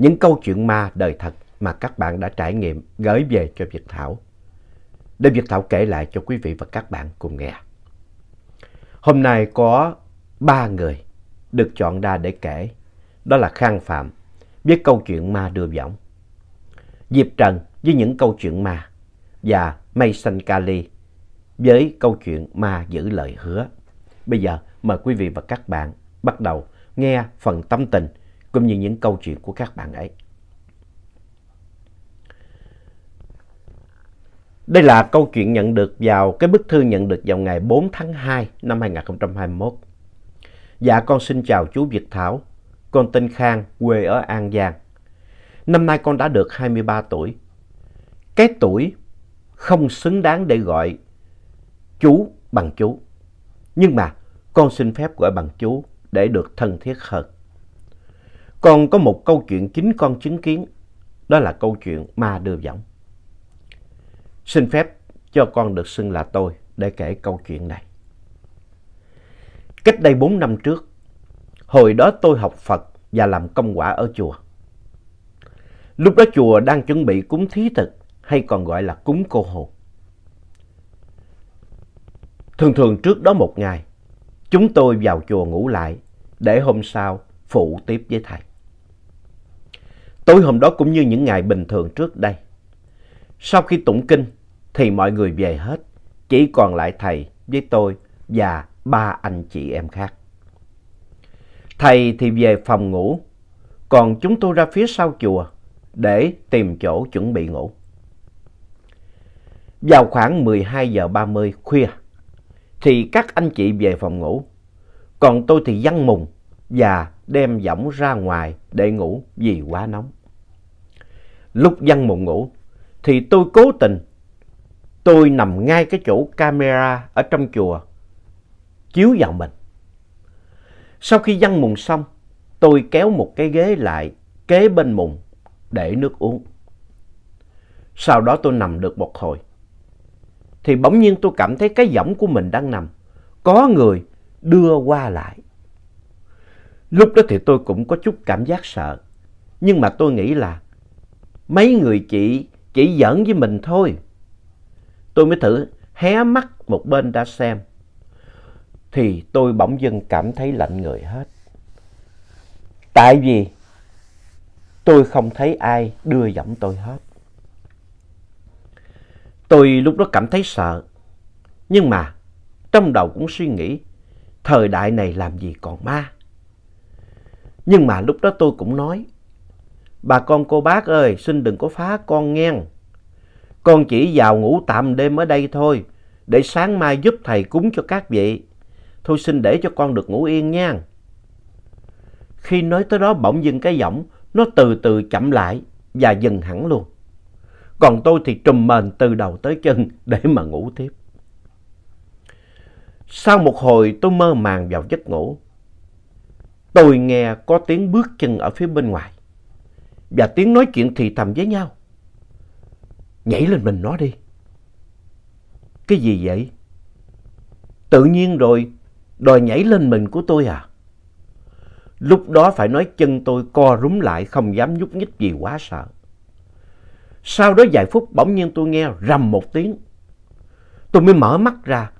những câu chuyện ma đời thật mà các bạn đã trải nghiệm gửi về cho Việt Thảo. Để Việt Thảo kể lại cho quý vị và các bạn cùng nghe. Hôm nay có ba người được chọn ra để kể. Đó là Khang Phạm với câu chuyện ma đưa võng. Diệp Trần với những câu chuyện ma. Và Mason Kali với câu chuyện ma giữ lời hứa. Bây giờ mời quý vị và các bạn bắt đầu nghe phần tâm tình cũng như những câu chuyện của các bạn ấy. Đây là câu chuyện nhận được vào, cái bức thư nhận được vào ngày 4 tháng 2 năm 2021. Dạ con xin chào chú Việt Thảo, con tên Khang, quê ở An Giang. Năm nay con đã được 23 tuổi. Cái tuổi không xứng đáng để gọi chú bằng chú. Nhưng mà con xin phép gọi bằng chú để được thân thiết hơn. Con có một câu chuyện chính con chứng kiến, đó là câu chuyện ma đưa võng. Xin phép cho con được xưng là tôi để kể câu chuyện này. Cách đây 4 năm trước, hồi đó tôi học Phật và làm công quả ở chùa. Lúc đó chùa đang chuẩn bị cúng thí thực hay còn gọi là cúng cô hồn. Thường thường trước đó một ngày, chúng tôi vào chùa ngủ lại để hôm sau phụ tiếp với thầy. Tối hôm đó cũng như những ngày bình thường trước đây. Sau khi tụng kinh thì mọi người về hết, chỉ còn lại thầy với tôi và ba anh chị em khác. Thầy thì về phòng ngủ, còn chúng tôi ra phía sau chùa để tìm chỗ chuẩn bị ngủ. Vào khoảng 12 giờ 30 khuya thì các anh chị về phòng ngủ, còn tôi thì văng mùng và đem võng ra ngoài để ngủ vì quá nóng. Lúc dân mùng ngủ thì tôi cố tình, tôi nằm ngay cái chỗ camera ở trong chùa chiếu vào mình. Sau khi dân mùng xong, tôi kéo một cái ghế lại kế bên mùng để nước uống. Sau đó tôi nằm được một hồi. Thì bỗng nhiên tôi cảm thấy cái võng của mình đang nằm. Có người đưa qua lại. Lúc đó thì tôi cũng có chút cảm giác sợ. Nhưng mà tôi nghĩ là mấy người chị chỉ giỡn với mình thôi. Tôi mới thử hé mắt một bên ra xem thì tôi bỗng dưng cảm thấy lạnh người hết. Tại vì tôi không thấy ai đưa giọng tôi hết. Tôi lúc đó cảm thấy sợ. Nhưng mà trong đầu cũng suy nghĩ, thời đại này làm gì còn ma. Nhưng mà lúc đó tôi cũng nói bà con cô bác ơi, xin đừng có phá con nghe. Con chỉ vào ngủ tạm đêm ở đây thôi, để sáng mai giúp thầy cúng cho các vị. Thôi xin để cho con được ngủ yên nha. Khi nói tới đó, bỗng dưng cái giọng nó từ từ chậm lại và dừng hẳn luôn. Còn tôi thì trùm mền từ đầu tới chân để mà ngủ tiếp. Sau một hồi, tôi mơ màng vào giấc ngủ. Tôi nghe có tiếng bước chân ở phía bên ngoài. Và tiếng nói chuyện thì thầm với nhau. Nhảy lên mình nó đi. Cái gì vậy? Tự nhiên rồi, đòi nhảy lên mình của tôi à? Lúc đó phải nói chân tôi co rúm lại, không dám nhúc nhích vì quá sợ. Sau đó vài phút, bỗng nhiên tôi nghe rầm một tiếng. Tôi mới mở mắt ra.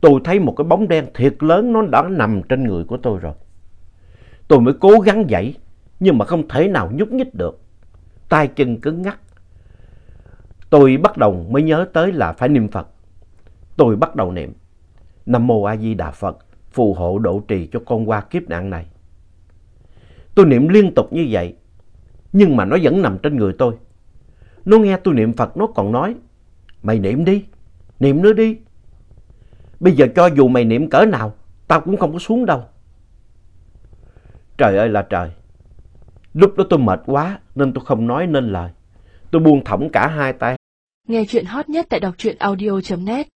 Tôi thấy một cái bóng đen thiệt lớn, nó đã nằm trên người của tôi rồi. Tôi mới cố gắng dậy nhưng mà không thể nào nhúc nhích được. tay chân cứng ngắc. Tôi bắt đầu mới nhớ tới là phải niệm Phật. Tôi bắt đầu niệm. Nam Mô A Di Đà Phật phù hộ độ trì cho con qua kiếp nạn này. Tôi niệm liên tục như vậy, nhưng mà nó vẫn nằm trên người tôi. Nó nghe tôi niệm Phật nó còn nói, mày niệm đi, niệm nữa đi. Bây giờ cho dù mày niệm cỡ nào, tao cũng không có xuống đâu. Trời ơi là trời, Lúc đó tôi mệt quá, nên tôi không nói nên lời. Tôi buông thõng cả hai tay. Nghe chuyện hot nhất tại đọc truyện audio.net